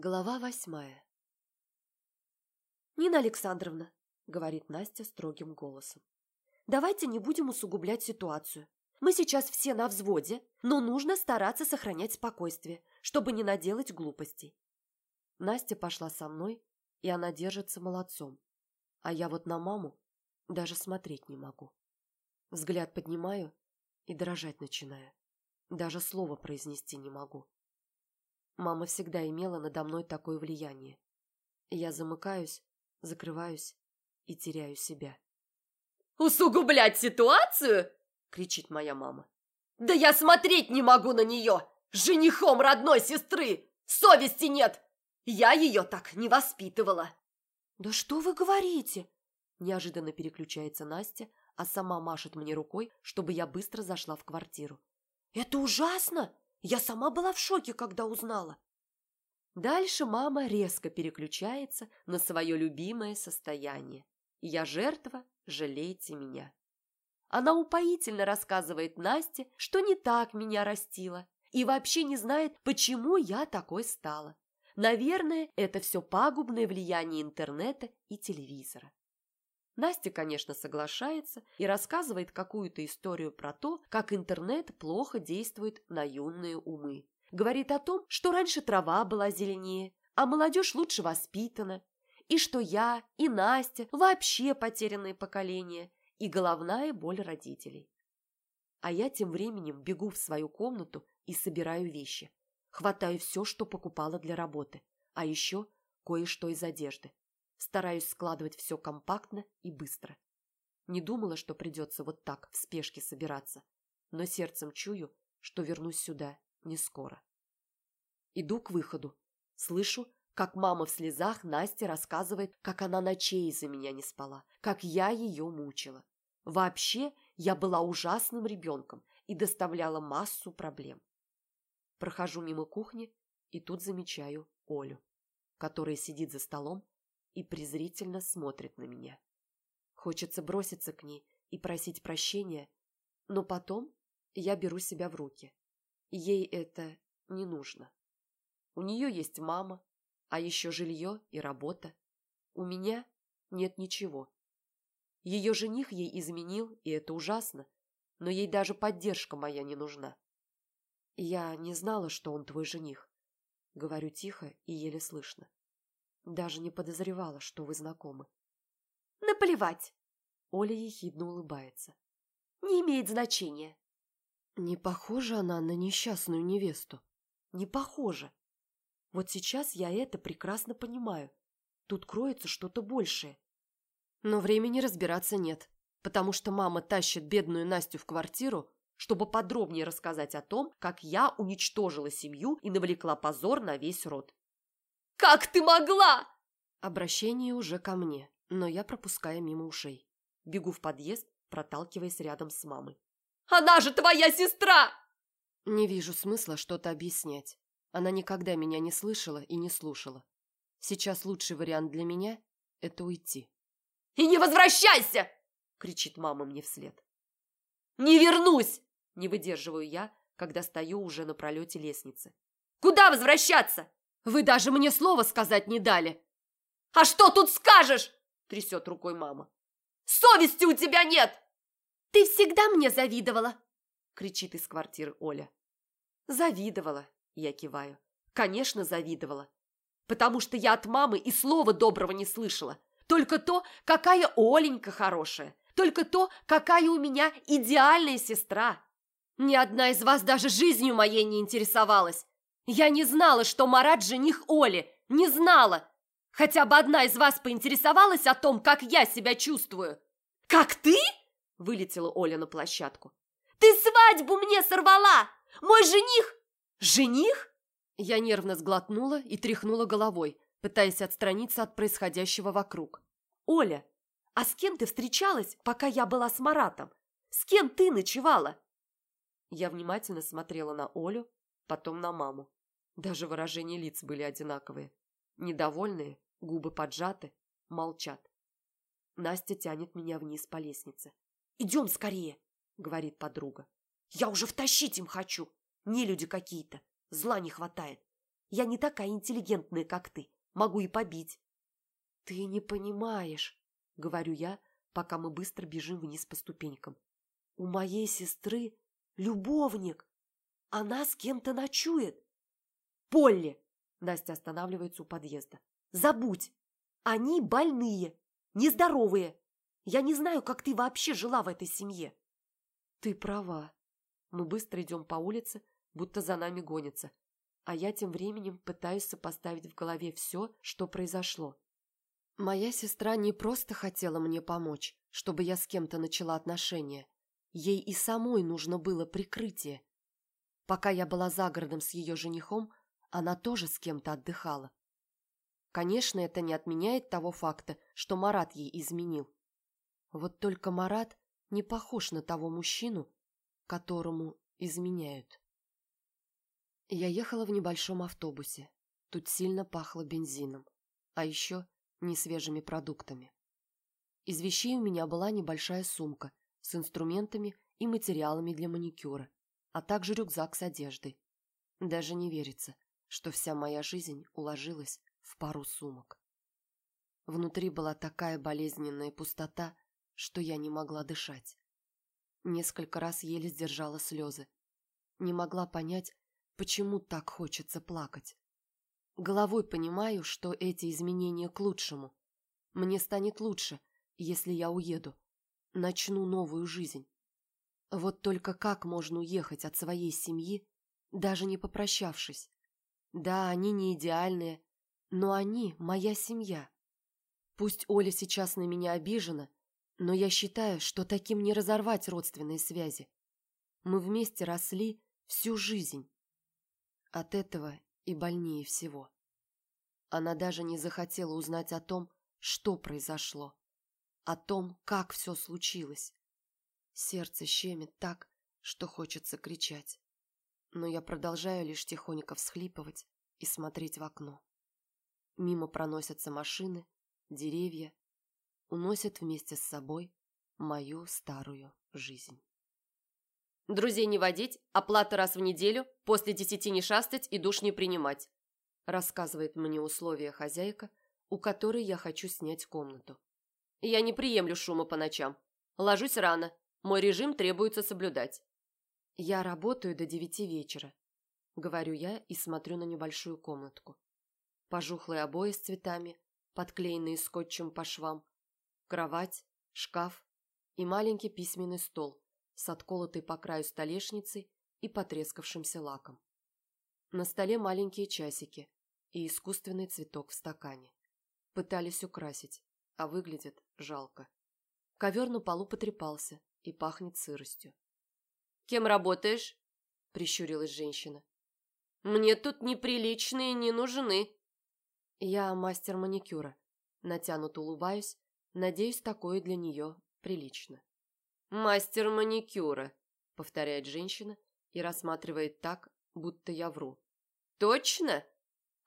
Глава восьмая «Нина Александровна», — говорит Настя строгим голосом, — «давайте не будем усугублять ситуацию. Мы сейчас все на взводе, но нужно стараться сохранять спокойствие, чтобы не наделать глупостей». Настя пошла со мной, и она держится молодцом. А я вот на маму даже смотреть не могу. Взгляд поднимаю и дрожать начинаю. Даже слова произнести не могу. Мама всегда имела надо мной такое влияние. Я замыкаюсь, закрываюсь и теряю себя. «Усугублять ситуацию?» — кричит моя мама. «Да я смотреть не могу на нее! Женихом родной сестры! Совести нет! Я ее так не воспитывала!» «Да что вы говорите?» Неожиданно переключается Настя, а сама машет мне рукой, чтобы я быстро зашла в квартиру. «Это ужасно! Я сама была в шоке, когда узнала!» Дальше мама резко переключается на свое любимое состояние. «Я жертва, жалейте меня». Она упоительно рассказывает Насте, что не так меня растила, и вообще не знает, почему я такой стала. Наверное, это все пагубное влияние интернета и телевизора. Настя, конечно, соглашается и рассказывает какую-то историю про то, как интернет плохо действует на юные умы. Говорит о том, что раньше трава была зеленее, а молодежь лучше воспитана, и что я и Настя вообще потерянные поколения и головная боль родителей. А я тем временем бегу в свою комнату и собираю вещи. Хватаю все, что покупала для работы, а еще кое-что из одежды. Стараюсь складывать все компактно и быстро. Не думала, что придется вот так в спешке собираться, но сердцем чую, что вернусь сюда не скоро. Иду к выходу. Слышу, как мама в слезах Насте рассказывает, как она ночей из-за меня не спала, как я ее мучила. Вообще, я была ужасным ребенком и доставляла массу проблем. Прохожу мимо кухни и тут замечаю Олю, которая сидит за столом и презрительно смотрит на меня. Хочется броситься к ней и просить прощения, но потом я беру себя в руки. Ей это не нужно. У нее есть мама, а еще жилье и работа. У меня нет ничего. Ее жених ей изменил, и это ужасно, но ей даже поддержка моя не нужна. Я не знала, что он твой жених. Говорю тихо и еле слышно. Даже не подозревала, что вы знакомы. Наплевать. Оля ехидно улыбается. Не имеет значения. Не похожа она на несчастную невесту. Не похожа. Вот сейчас я это прекрасно понимаю. Тут кроется что-то большее. Но времени разбираться нет, потому что мама тащит бедную Настю в квартиру, чтобы подробнее рассказать о том, как я уничтожила семью и навлекла позор на весь род. Как ты могла?» Обращение уже ко мне, но я пропускаю мимо ушей. Бегу в подъезд, проталкиваясь рядом с мамой. «Она же твоя сестра!» Не вижу смысла что-то объяснять. Она никогда меня не слышала и не слушала. Сейчас лучший вариант для меня – это уйти. «И не возвращайся!» – кричит мама мне вслед. «Не вернусь!» – не выдерживаю я, когда стою уже на пролете лестницы. «Куда возвращаться? Вы даже мне слова сказать не дали. А что тут скажешь? Трясет рукой мама. Совести у тебя нет! Ты всегда мне завидовала, кричит из квартиры Оля. Завидовала, я киваю. Конечно, завидовала. Потому что я от мамы и слова доброго не слышала. Только то, какая Оленька хорошая. Только то, какая у меня идеальная сестра. Ни одна из вас даже жизнью моей не интересовалась. Я не знала, что Марат жених Оли. Не знала. Хотя бы одна из вас поинтересовалась о том, как я себя чувствую. Как ты? Вылетела Оля на площадку. Ты свадьбу мне сорвала! Мой жених... Жених? Я нервно сглотнула и тряхнула головой, пытаясь отстраниться от происходящего вокруг. Оля, а с кем ты встречалась, пока я была с Маратом? С кем ты ночевала? Я внимательно смотрела на Олю, потом на маму. Даже выражения лиц были одинаковые. Недовольные, губы поджаты, молчат. Настя тянет меня вниз по лестнице. «Идем скорее!» — говорит подруга. «Я уже втащить им хочу! Не люди какие-то! Зла не хватает! Я не такая интеллигентная, как ты. Могу и побить. Ты не понимаешь, говорю я, пока мы быстро бежим вниз по ступенькам. У моей сестры любовник. Она с кем-то ночует. Полли! Настя останавливается у подъезда. Забудь! Они больные, нездоровые. Я не знаю, как ты вообще жила в этой семье. Ты права. Мы быстро идем по улице, будто за нами гонятся. А я тем временем пытаюсь сопоставить в голове все, что произошло. Моя сестра не просто хотела мне помочь, чтобы я с кем-то начала отношения. Ей и самой нужно было прикрытие. Пока я была за городом с ее женихом, она тоже с кем-то отдыхала. Конечно, это не отменяет того факта, что Марат ей изменил. Вот только Марат не похож на того мужчину, которому изменяют. Я ехала в небольшом автобусе. Тут сильно пахло бензином, а еще несвежими продуктами. Из вещей у меня была небольшая сумка с инструментами и материалами для маникюра, а также рюкзак с одеждой. Даже не верится, что вся моя жизнь уложилась в пару сумок. Внутри была такая болезненная пустота, что я не могла дышать. Несколько раз еле сдержала слезы. Не могла понять, почему так хочется плакать. Головой понимаю, что эти изменения к лучшему. Мне станет лучше, если я уеду. Начну новую жизнь. Вот только как можно уехать от своей семьи, даже не попрощавшись? Да, они не идеальные, но они моя семья. Пусть Оля сейчас на меня обижена, но я считаю, что таким не разорвать родственные связи. Мы вместе росли всю жизнь. От этого и больнее всего. Она даже не захотела узнать о том, что произошло, о том, как все случилось. Сердце щемит так, что хочется кричать. Но я продолжаю лишь тихонько всхлипывать и смотреть в окно. Мимо проносятся машины, деревья, уносят вместе с собой мою старую жизнь. Друзей не водить, оплата раз в неделю, после десяти не шастать и душ не принимать. Рассказывает мне условия хозяйка, у которой я хочу снять комнату. Я не приемлю шума по ночам. Ложусь рано. Мой режим требуется соблюдать. Я работаю до девяти вечера. Говорю я и смотрю на небольшую комнатку пожухлые обои с цветами, подклеенные скотчем по швам, кровать, шкаф и маленький письменный стол с отколотой по краю столешницей и потрескавшимся лаком. На столе маленькие часики и искусственный цветок в стакане. Пытались украсить, а выглядит жалко. Ковер на полу потрепался и пахнет сыростью. «Кем работаешь?» – прищурилась женщина. «Мне тут неприличные не нужны». Я мастер маникюра. Натянуто улыбаюсь, надеюсь, такое для нее прилично. «Мастер маникюра», — повторяет женщина и рассматривает так, будто я вру. «Точно?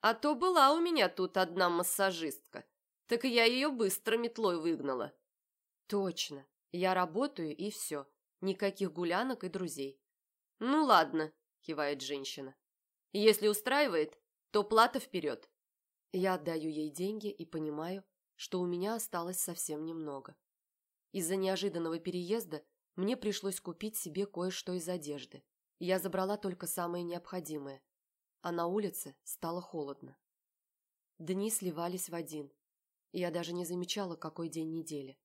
А то была у меня тут одна массажистка, так я ее быстро метлой выгнала». «Точно. Я работаю, и все. Никаких гулянок и друзей». «Ну ладно», — кивает женщина. «Если устраивает, то плата вперед». Я отдаю ей деньги и понимаю, что у меня осталось совсем немного. Из-за неожиданного переезда мне пришлось купить себе кое-что из одежды. Я забрала только самое необходимое, а на улице стало холодно. Дни сливались в один. Я даже не замечала, какой день недели.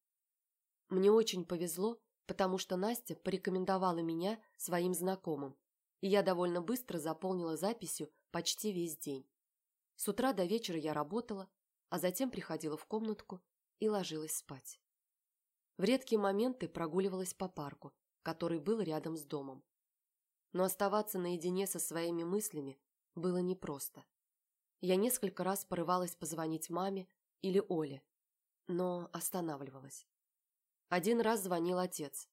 Мне очень повезло, потому что Настя порекомендовала меня своим знакомым, и я довольно быстро заполнила записью почти весь день. С утра до вечера я работала, а затем приходила в комнатку и ложилась спать. В редкие моменты прогуливалась по парку, который был рядом с домом. Но оставаться наедине со своими мыслями было непросто. Я несколько раз порывалась позвонить маме или Оле, но останавливалась. Один раз звонил отец.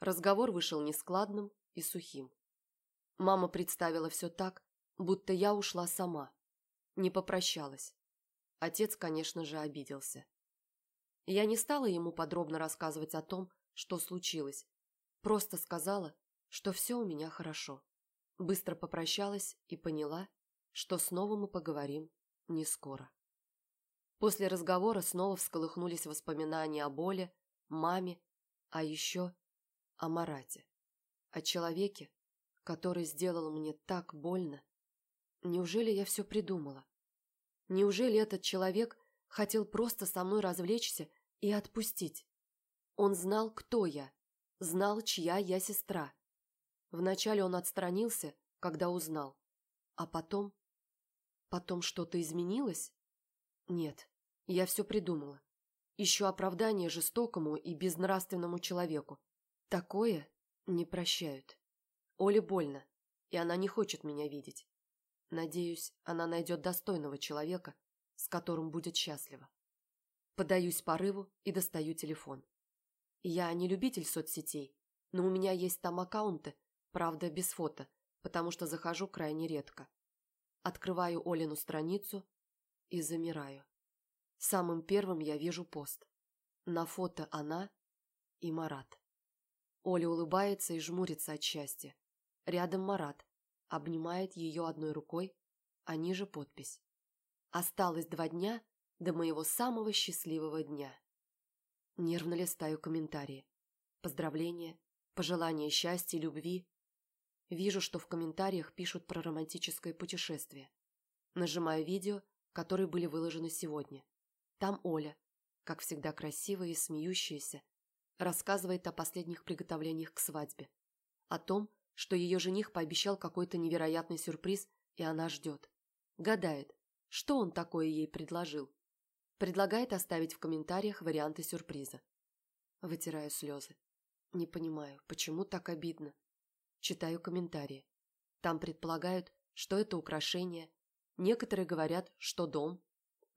Разговор вышел нескладным и сухим. Мама представила все так, будто я ушла сама, не попрощалась. Отец, конечно же, обиделся. Я не стала ему подробно рассказывать о том, что случилось. Просто сказала, что все у меня хорошо. Быстро попрощалась и поняла, что снова мы поговорим не скоро. После разговора снова всколыхнулись воспоминания о боли, маме, а еще о Марате. О человеке, который сделал мне так больно. Неужели я все придумала? Неужели этот человек хотел просто со мной развлечься и отпустить? Он знал, кто я, знал, чья я сестра. Вначале он отстранился, когда узнал. А потом... Потом что-то изменилось? Нет, я все придумала. Ищу оправдание жестокому и безнравственному человеку. Такое не прощают. Оле больно, и она не хочет меня видеть. Надеюсь, она найдет достойного человека, с которым будет счастлива. Подаюсь порыву и достаю телефон. Я не любитель соцсетей, но у меня есть там аккаунты, правда, без фото, потому что захожу крайне редко. Открываю Олину страницу и замираю. Самым первым я вижу пост. На фото она и Марат. Оля улыбается и жмурится от счастья. Рядом Марат. Обнимает ее одной рукой, а ниже подпись. Осталось два дня до моего самого счастливого дня. Нервно листаю комментарии. Поздравления, пожелания счастья, любви. Вижу, что в комментариях пишут про романтическое путешествие. Нажимаю видео, которые были выложены сегодня. Там Оля, как всегда красивая и смеющаяся, рассказывает о последних приготовлениях к свадьбе. О том, что ее жених пообещал какой-то невероятный сюрприз, и она ждет. Гадает, что он такое ей предложил. Предлагает оставить в комментариях варианты сюрприза. Вытираю слезы. Не понимаю, почему так обидно. Читаю комментарии. Там предполагают, что это украшение. Некоторые говорят, что дом.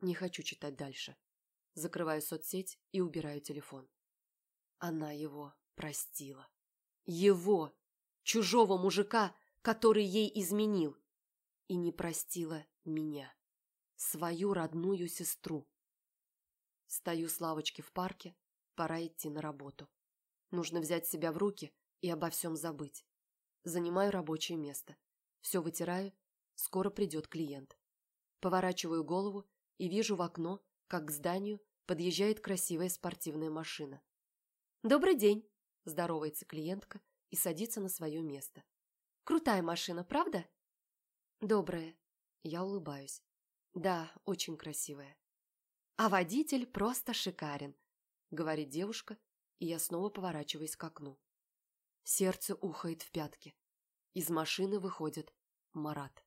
Не хочу читать дальше. Закрываю соцсеть и убираю телефон. Она его простила. Его, чужого мужика, который ей изменил. И не простила меня, свою родную сестру. Стою с лавочки в парке, пора идти на работу. Нужно взять себя в руки и обо всем забыть. Занимаю рабочее место. Все вытираю, скоро придет клиент. Поворачиваю голову и вижу в окно, как к зданию подъезжает красивая спортивная машина. «Добрый день!» – здоровается клиентка и садится на свое место. «Крутая машина, правда?» «Добрая». Я улыбаюсь. «Да, очень красивая». «А водитель просто шикарен», – говорит девушка, и я снова поворачиваюсь к окну. Сердце ухает в пятки. Из машины выходит Марат.